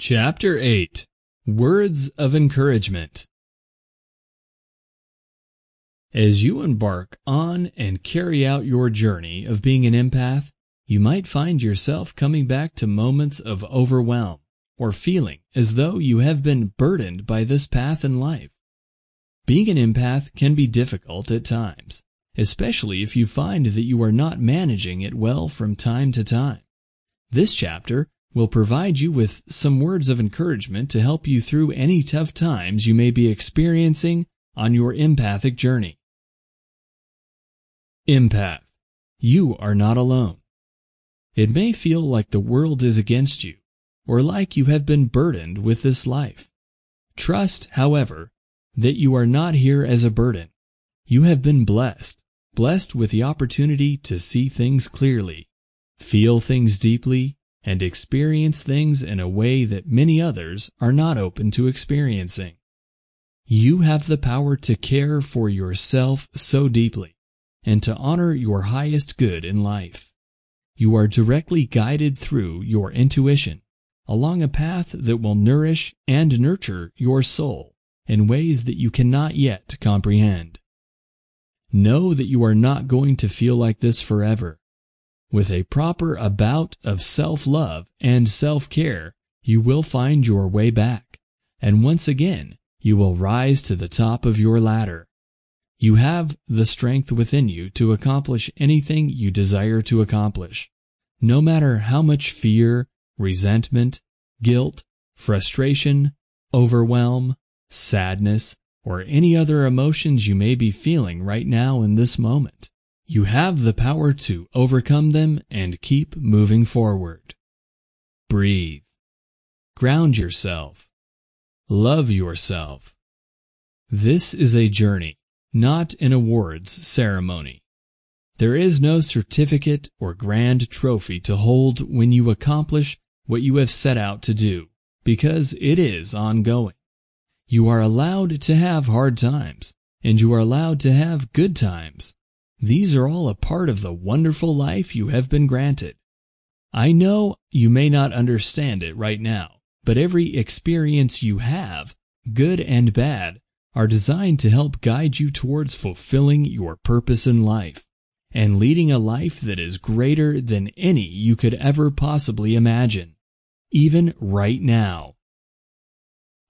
Chapter 8 Words of Encouragement As you embark on and carry out your journey of being an empath, you might find yourself coming back to moments of overwhelm or feeling as though you have been burdened by this path in life. Being an empath can be difficult at times, especially if you find that you are not managing it well from time to time. This chapter will provide you with some words of encouragement to help you through any tough times you may be experiencing on your empathic journey. Empath. You are not alone. It may feel like the world is against you, or like you have been burdened with this life. Trust, however, that you are not here as a burden. You have been blessed, blessed with the opportunity to see things clearly, feel things deeply, and experience things in a way that many others are not open to experiencing. You have the power to care for yourself so deeply and to honor your highest good in life. You are directly guided through your intuition along a path that will nourish and nurture your soul in ways that you cannot yet comprehend. Know that you are not going to feel like this forever with a proper about of self-love and self-care, you will find your way back, and once again you will rise to the top of your ladder. You have the strength within you to accomplish anything you desire to accomplish, no matter how much fear, resentment, guilt, frustration, overwhelm, sadness, or any other emotions you may be feeling right now in this moment. You have the power to overcome them and keep moving forward. Breathe. Ground yourself. Love yourself. This is a journey, not an awards ceremony. There is no certificate or grand trophy to hold when you accomplish what you have set out to do, because it is ongoing. You are allowed to have hard times, and you are allowed to have good times. These are all a part of the wonderful life you have been granted. I know you may not understand it right now, but every experience you have, good and bad, are designed to help guide you towards fulfilling your purpose in life and leading a life that is greater than any you could ever possibly imagine, even right now.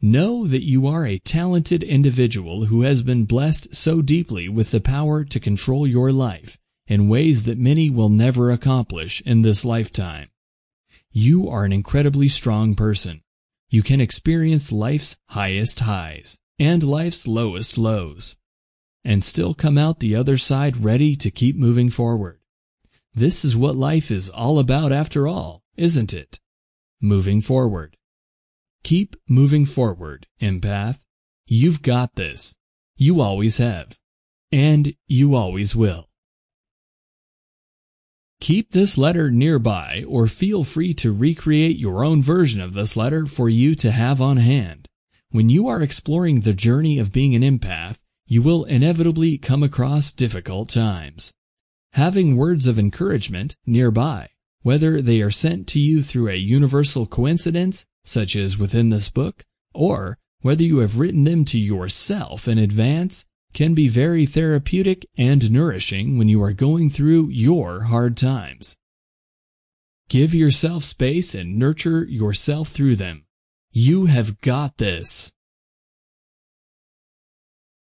Know that you are a talented individual who has been blessed so deeply with the power to control your life in ways that many will never accomplish in this lifetime. You are an incredibly strong person. You can experience life's highest highs and life's lowest lows and still come out the other side ready to keep moving forward. This is what life is all about after all, isn't it? Moving forward. Keep moving forward, empath. You've got this. You always have. And you always will. Keep this letter nearby or feel free to recreate your own version of this letter for you to have on hand. When you are exploring the journey of being an empath, you will inevitably come across difficult times. Having words of encouragement nearby, whether they are sent to you through a universal coincidence such as within this book, or whether you have written them to yourself in advance, can be very therapeutic and nourishing when you are going through your hard times. Give yourself space and nurture yourself through them. You have got this.